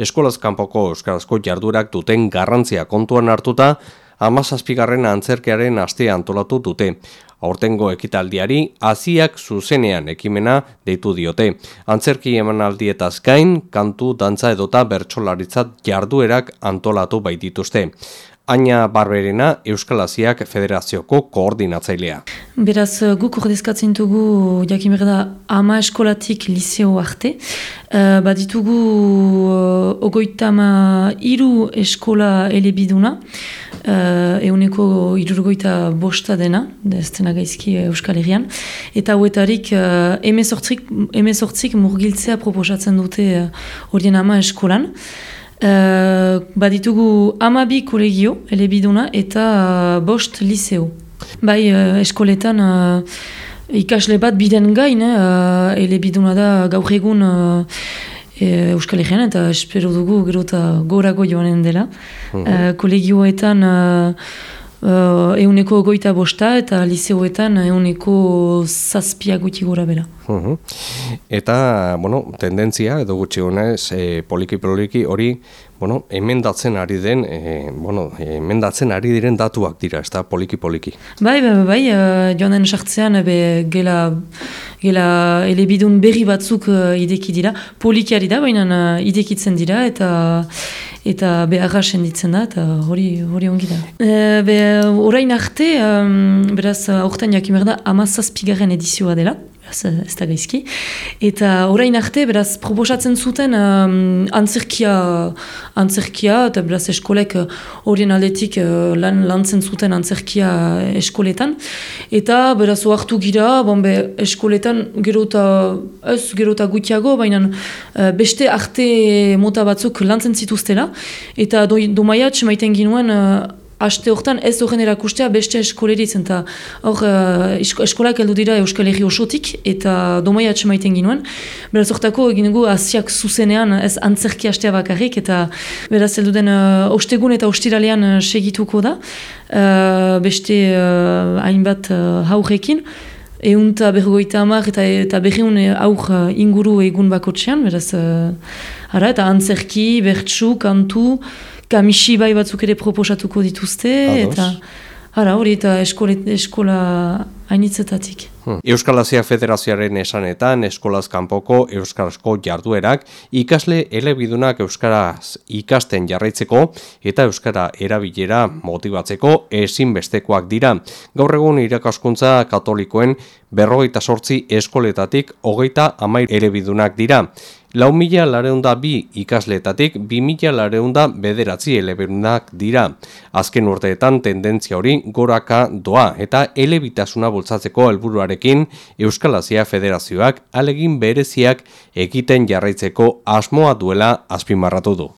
Eskolazkanpoko euskarazko jardurak duten garrantzia kontuan hartuta, amazazpigarren antzerkearen astea antolatu dute. Aurtengo ekitaldiari hasiak zuzenean ekimena deitu diote. Antzerki emanaldietaz gain, kantu, dantza edota bertsolaritzat jarduerak antolatu baitituzte. Aina Barberena Euskal Aziak Federazioko koordinatzailea. Beraz, guk ordezkatzen dugu jakimer da ama eskolatik liseo arte. Uh, baditugu uh, ogoitama iru eskola elebiduna, uh, euneko irurgoita bosta dena, ez dena gaizki Euskal Herrian, eta huetarik uh, emezortzik murgiltzea proposatzen dute horien uh, ama eskolan. Uh, baditugu amabi kolegio, elebiduna, eta uh, bost liseo. Bai, uh, eskoletan uh, ikasle bat biden gain, uh, elebiduna da gaur egun uh, Euskal Herrian, eta espero dugu gero eta gorago joanen dela. Uh kolegioetan uh, uh, euneko goita bosta, eta liseoetan euneko zazpia guti gora bera. Eta, bueno, tendentzia, edo gutxi honez, e, poliki-poliki hori, bueno, emendatzen ari den, e, bueno, emendatzen ari diren datuak dira, ez da, poliki-poliki. Bai, bai, bai, bai uh, joan den sartzean, ebe, gela, gela elebidun berri batzuk uh, ideki dira, polikiari da, baina uh, idekitzen dira, eta eta beharra senditzen da, eta hori, hori ongi da. E, be, orain arte, um, beraz, aurten jakimer da, amazazpigaren edizioa dela, ez da gaizki. Eta orain arte, beraz, proposatzen zuten um, antzerkia, antzerkia, eta beraz, eskolek horien aldetik uh, lan, lantzen zuten antzerkia eskoletan. Eta, beraz, oartu gira, bombe, eskoletan gero eta, ez gero gutiago, baina uh, beste arte mota batzuk lantzen zituztela. Eta do, do maiatx maiten ginuen, uh, Aste hortan ez horren erakustea beste eskoleri zen, eta hor uh, eskolak heldu dira Euskal Herri osotik, eta domai atxemaiten ginuen. Beraz hortako egin dugu asiak zuzenean ez antzerki astea bakarrik, eta beraz heldu den uh, ostegun eta ostiralean uh, segituko da, uh, beste uh, hainbat uh, haurekin. Egun eta berrogeita hamar eta, eta berreun aur inguru egun bakotxean, beraz, uh, ara, eta antzerki, bertsu, kantu, kamisi bai batzuk ere proposatuko dituzte, eta ara, hori eta eskola, eskola hainitzetatik. Hmm. Euskal Asia Federazioaren esanetan, eskolaz kanpoko euskarazko jarduerak, ikasle elebidunak euskaraz ikasten jarraitzeko eta euskara erabilera motibatzeko ezinbestekoak dira. Gaur egun irakaskuntza katolikoen berrogeita sortzi eskoletatik hogeita amair elebidunak dira. Lau mila lareunda bi ikasletatik, bi mila lareunda bederatzi eleberunak dira. Azken urteetan tendentzia hori goraka doa eta elebitasuna bultzatzeko helburuarekin Euskal Azia Federazioak alegin bereziak egiten jarraitzeko asmoa duela azpimarratu du.